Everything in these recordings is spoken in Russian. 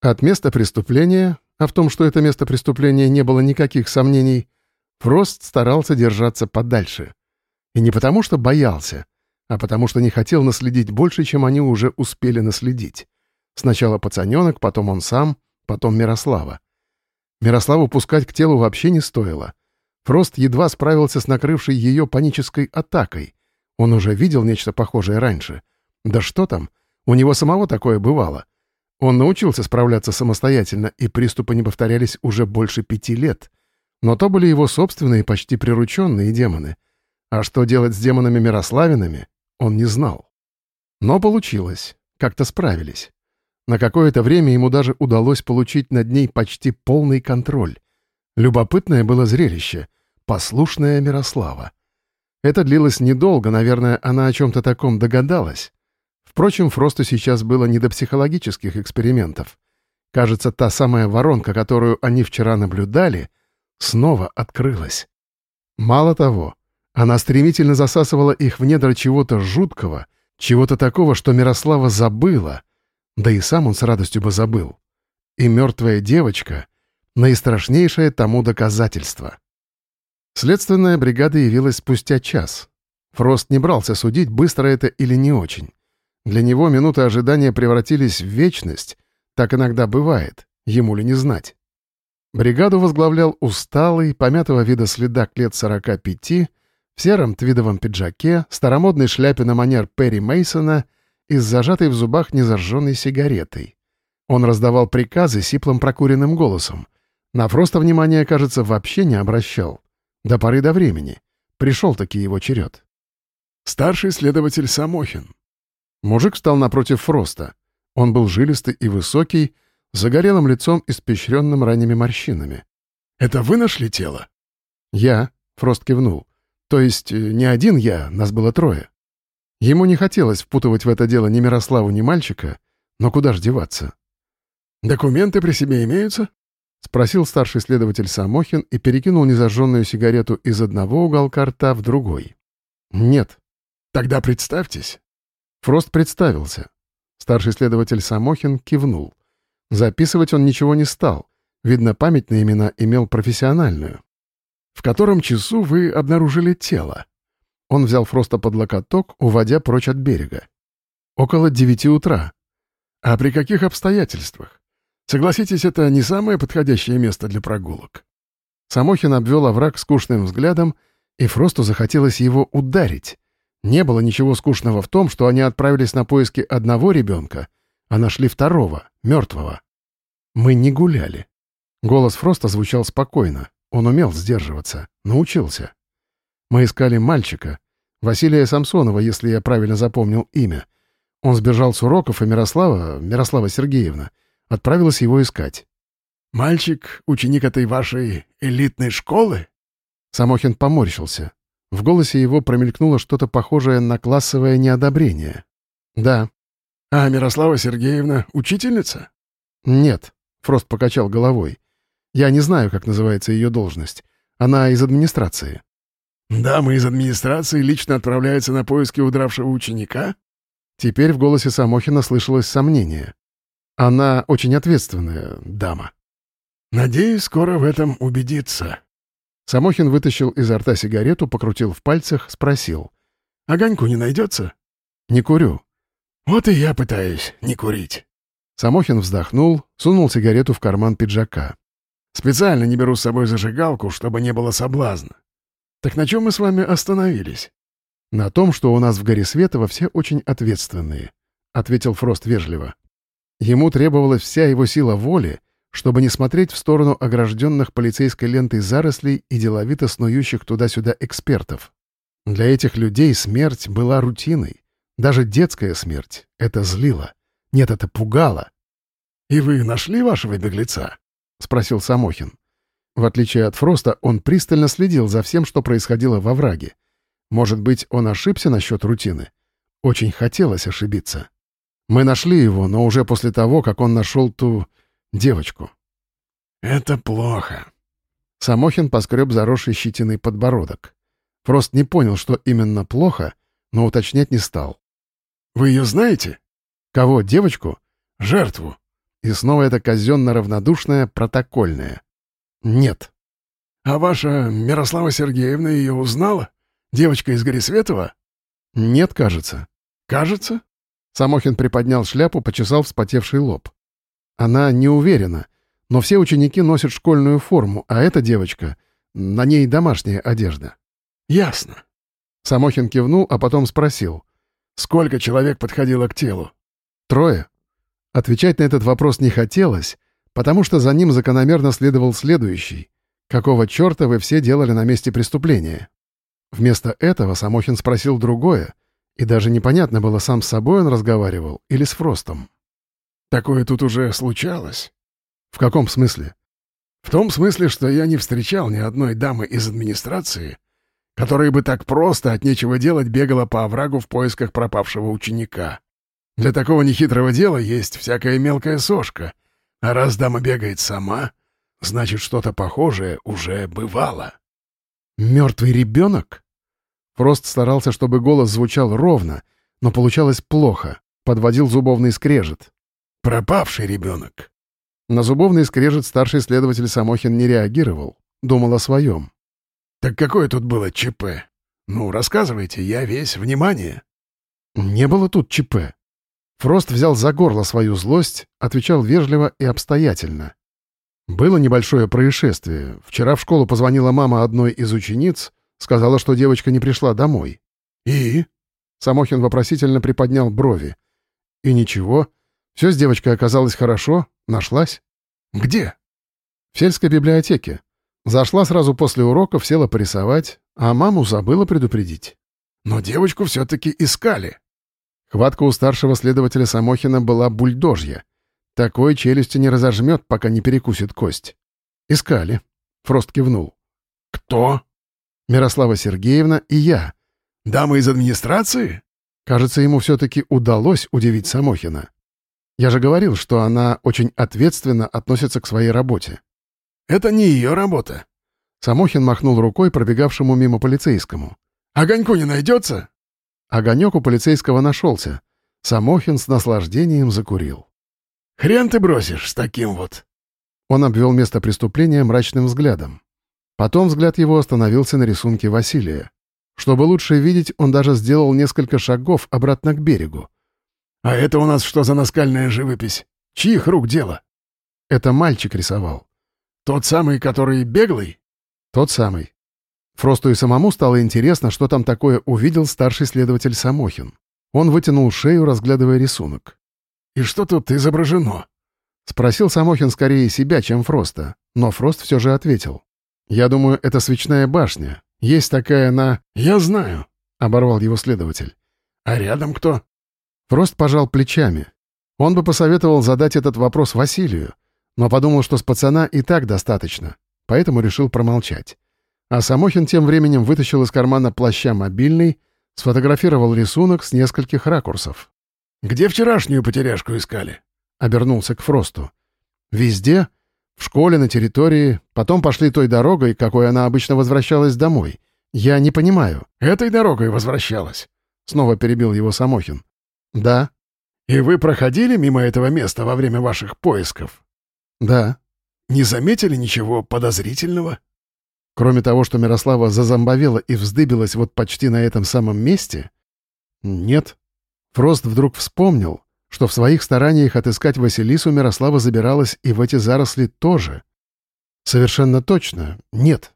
От места преступления, а в том, что это место преступления не было никаких сомнений, Фрост старался держаться подальше. И не потому, что боялся, а потому, что не хотел наследить больше, чем они уже успели наследить. Сначала пацаненок, потом он сам, потом Мирослава. Мирославу пускать к телу вообще не стоило. Фрост едва справился с накрывшей ее панической атакой. Он уже видел нечто похожее раньше. Да что там, у него самого такое бывало. Он научился справляться самостоятельно, и приступы не повторялись уже больше пяти лет. Но то были его собственные, почти прирученные демоны. А что делать с демонами Мирославинами, он не знал. Но получилось. Как-то справились. На какое-то время ему даже удалось получить над ней почти полный контроль. Любопытное было зрелище. Послушная Мирослава. Это длилось недолго, наверное, она о чем-то таком догадалась. Впрочем, Фросту сейчас было не до психологических экспериментов. Кажется, та самая воронка, которую они вчера наблюдали, снова открылась. Мало того, она стремительно засасывала их в недра чего-то жуткого, чего-то такого, что Мирослава забыла, да и сам он с радостью бы забыл. И мертвая девочка — наистрашнейшее тому доказательство. Следственная бригада явилась спустя час. Фрост не брался судить, быстро это или не очень. Для него минуты ожидания превратились в вечность. Так иногда бывает, ему ли не знать. Бригаду возглавлял усталый, помятого вида следак лет 45, в сером твидовом пиджаке, старомодной шляпе на манер Перри Мейсона и с зажатой в зубах незажженной сигаретой. Он раздавал приказы сиплым прокуренным голосом. На Фроста внимания, кажется, вообще не обращал. До поры до времени. Пришел-таки его черед. «Старший следователь Самохин», Мужик встал напротив Фроста. Он был жилистый и высокий, загорелым лицом, испещренным ранними морщинами. «Это вы нашли тело?» «Я», — Фрост кивнул. «То есть э, не один я, нас было трое». Ему не хотелось впутывать в это дело ни Мирославу, ни мальчика, но куда ж деваться? «Документы при себе имеются?» — спросил старший следователь Самохин и перекинул незажженную сигарету из одного уголка рта в другой. «Нет». «Тогда представьтесь». Фрост представился. Старший следователь Самохин кивнул. Записывать он ничего не стал. Видно, память на имена имел профессиональную. «В котором часу вы обнаружили тело?» Он взял Фроста под локоток, уводя прочь от берега. «Около девяти утра». «А при каких обстоятельствах? Согласитесь, это не самое подходящее место для прогулок». Самохин обвел овраг скучным взглядом, и Фросту захотелось его ударить. Не было ничего скучного в том, что они отправились на поиски одного ребенка, а нашли второго, мертвого. Мы не гуляли. Голос Фроста звучал спокойно. Он умел сдерживаться, научился. Мы искали мальчика, Василия Самсонова, если я правильно запомнил имя. Он сбежал с уроков, и Мирослава, Мирослава Сергеевна, отправилась его искать. «Мальчик — ученик этой вашей элитной школы?» Самохин поморщился. В голосе его промелькнуло что-то похожее на классовое неодобрение. «Да». «А Мирослава Сергеевна учительница?» «Нет», — Фрост покачал головой. «Я не знаю, как называется ее должность. Она из администрации». «Дама из администрации лично отправляется на поиски удравшего ученика?» Теперь в голосе Самохина слышалось сомнение. «Она очень ответственная дама». «Надеюсь, скоро в этом убедиться», Самохин вытащил изо рта сигарету, покрутил в пальцах, спросил. «Огоньку не найдется?» «Не курю». «Вот и я пытаюсь не курить». Самохин вздохнул, сунул сигарету в карман пиджака. «Специально не беру с собой зажигалку, чтобы не было соблазна. Так на чем мы с вами остановились?» «На том, что у нас в горе Светова все очень ответственные», — ответил Фрост вежливо. Ему требовалась вся его сила воли, чтобы не смотреть в сторону огражденных полицейской лентой зарослей и деловито снующих туда-сюда экспертов. Для этих людей смерть была рутиной. Даже детская смерть. Это злило. Нет, это пугало. «И вы нашли вашего беглеца?» — спросил Самохин. В отличие от Фроста, он пристально следил за всем, что происходило во враге. Может быть, он ошибся насчет рутины? Очень хотелось ошибиться. Мы нашли его, но уже после того, как он нашел ту девочку. «Это плохо». Самохин поскреб заросший щетиной подбородок. Просто не понял, что именно плохо, но уточнять не стал. «Вы ее знаете?» «Кого, девочку?» «Жертву». и снова это казенно-равнодушное, протокольное. Нет. «А ваша Мирослава Сергеевна ее узнала? Девочка из Горисветова?» «Нет, кажется». «Кажется?» Самохин приподнял шляпу, почесал вспотевший лоб. Она не уверена, но все ученики носят школьную форму, а эта девочка, на ней домашняя одежда. «Ясно». Самохин кивнул, а потом спросил. «Сколько человек подходило к телу?» «Трое». Отвечать на этот вопрос не хотелось, потому что за ним закономерно следовал следующий. Какого черта вы все делали на месте преступления? Вместо этого Самохин спросил другое, и даже непонятно было, сам с собой он разговаривал или с Фростом. «Такое тут уже случалось». «В каком смысле?» «В том смысле, что я не встречал ни одной дамы из администрации, которая бы так просто от нечего делать бегала по оврагу в поисках пропавшего ученика. Для такого нехитрого дела есть всякая мелкая сошка, а раз дама бегает сама, значит, что-то похожее уже бывало». «Мертвый ребенок?» Фрост старался, чтобы голос звучал ровно, но получалось плохо, подводил зубовный скрежет. «Пропавший ребенок». На зубовный скрежет старший следователь Самохин не реагировал, думал о своем. «Так какое тут было ЧП? Ну, рассказывайте, я весь внимание». «Не было тут ЧП». Фрост взял за горло свою злость, отвечал вежливо и обстоятельно. Было небольшое происшествие. Вчера в школу позвонила мама одной из учениц, Сказала, что девочка не пришла домой. «И?» Самохин вопросительно приподнял брови. «И ничего. Все с девочкой оказалось хорошо. Нашлась». «Где?» «В сельской библиотеке. Зашла сразу после уроков, села порисовать, а маму забыла предупредить». «Но девочку все-таки искали». Хватка у старшего следователя Самохина была бульдожья. Такой челюсти не разожмет, пока не перекусит кость. «Искали». Фрост кивнул. «Кто?» Мирослава Сергеевна и я. Дама из администрации? Кажется, ему все-таки удалось удивить Самохина. Я же говорил, что она очень ответственно относится к своей работе. Это не ее работа. Самохин махнул рукой пробегавшему мимо полицейскому. «Огоньку не найдется?» Огонек у полицейского нашелся. Самохин с наслаждением закурил. «Хрен ты бросишь с таким вот!» Он обвел место преступления мрачным взглядом. Потом взгляд его остановился на рисунке Василия. Чтобы лучше видеть, он даже сделал несколько шагов обратно к берегу. «А это у нас что за наскальная живопись? Чьих рук дело?» «Это мальчик рисовал». «Тот самый, который беглый?» «Тот самый». Фросту и самому стало интересно, что там такое увидел старший следователь Самохин. Он вытянул шею, разглядывая рисунок. «И что тут изображено?» Спросил Самохин скорее себя, чем Фроста, но Фрост все же ответил. «Я думаю, это свечная башня. Есть такая на...» «Я знаю», — оборвал его следователь. «А рядом кто?» Фрост пожал плечами. Он бы посоветовал задать этот вопрос Василию, но подумал, что с пацана и так достаточно, поэтому решил промолчать. А Самохин тем временем вытащил из кармана плаща мобильный, сфотографировал рисунок с нескольких ракурсов. «Где вчерашнюю потеряшку искали?» — обернулся к Фросту. «Везде, в школе, на территории, потом пошли той дорогой, какой она обычно возвращалась домой. Я не понимаю. Этой дорогой возвращалась? Снова перебил его Самохин. Да. И вы проходили мимо этого места во время ваших поисков? Да. Не заметили ничего подозрительного? Кроме того, что Мирослава зазомбовела и вздыбилась вот почти на этом самом месте? Нет. Фрост вдруг вспомнил, что в своих стараниях отыскать Василису Мирослава забиралась и в эти заросли тоже. Совершенно точно, нет.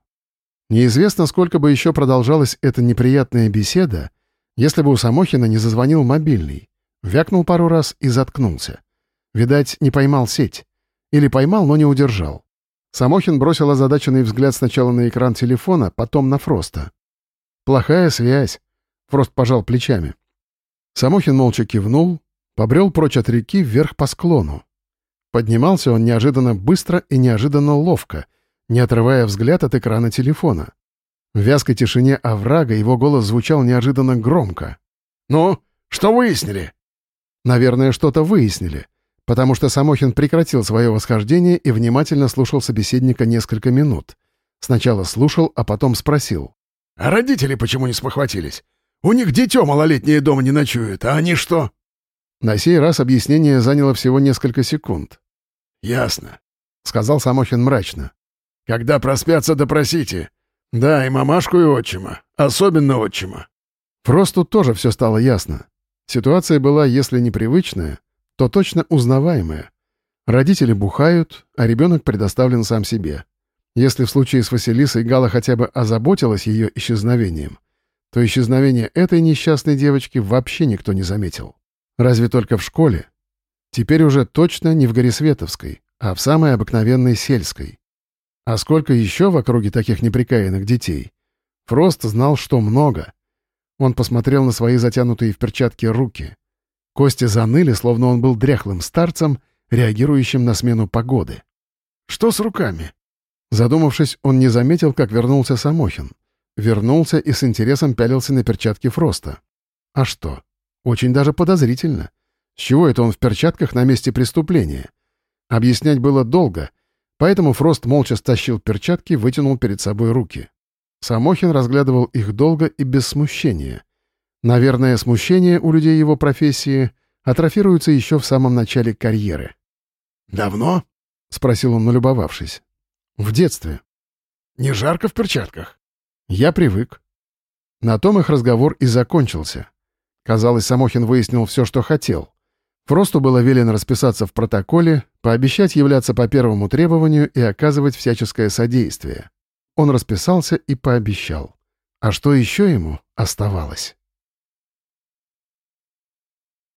Неизвестно, сколько бы еще продолжалась эта неприятная беседа, если бы у Самохина не зазвонил мобильный. Вякнул пару раз и заткнулся. Видать, не поймал сеть. Или поймал, но не удержал. Самохин бросил озадаченный взгляд сначала на экран телефона, потом на Фроста. «Плохая связь», — Фрост пожал плечами. Самохин молча кивнул, Побрел прочь от реки вверх по склону. Поднимался он неожиданно быстро и неожиданно ловко, не отрывая взгляд от экрана телефона. В вязкой тишине оврага его голос звучал неожиданно громко. «Ну, что выяснили?» Наверное, что-то выяснили, потому что Самохин прекратил свое восхождение и внимательно слушал собеседника несколько минут. Сначала слушал, а потом спросил. «А родители почему не спохватились? У них дитё малолетнее дома не ночует, а они что?» На сей раз объяснение заняло всего несколько секунд. «Ясно», — сказал Самохин мрачно. «Когда проспятся, допросите. Да, и мамашку, и отчима. Особенно отчима». Фросту тоже все стало ясно. Ситуация была, если непривычная, то точно узнаваемая. Родители бухают, а ребенок предоставлен сам себе. Если в случае с Василисой Гала хотя бы озаботилась ее исчезновением, то исчезновение этой несчастной девочки вообще никто не заметил. Разве только в школе. Теперь уже точно не в Горисветовской, а в самой обыкновенной сельской. А сколько еще в округе таких неприкаянных детей? Фрост знал, что много. Он посмотрел на свои затянутые в перчатки руки. Кости заныли, словно он был дряхлым старцем, реагирующим на смену погоды. «Что с руками?» Задумавшись, он не заметил, как вернулся Самохин. Вернулся и с интересом пялился на перчатки Фроста. А что? Очень даже подозрительно. С чего это он в перчатках на месте преступления? Объяснять было долго, поэтому Фрост молча стащил перчатки, вытянул перед собой руки. Самохин разглядывал их долго и без смущения. Наверное, смущение у людей его профессии атрофируется еще в самом начале карьеры. «Давно?» — спросил он, налюбовавшись. В детстве. Не жарко в перчатках? Я привык. На том их разговор и закончился. Казалось, Самохин выяснил все, что хотел. Фросту было велено расписаться в протоколе, пообещать являться по первому требованию и оказывать всяческое содействие. Он расписался и пообещал. А что еще ему оставалось?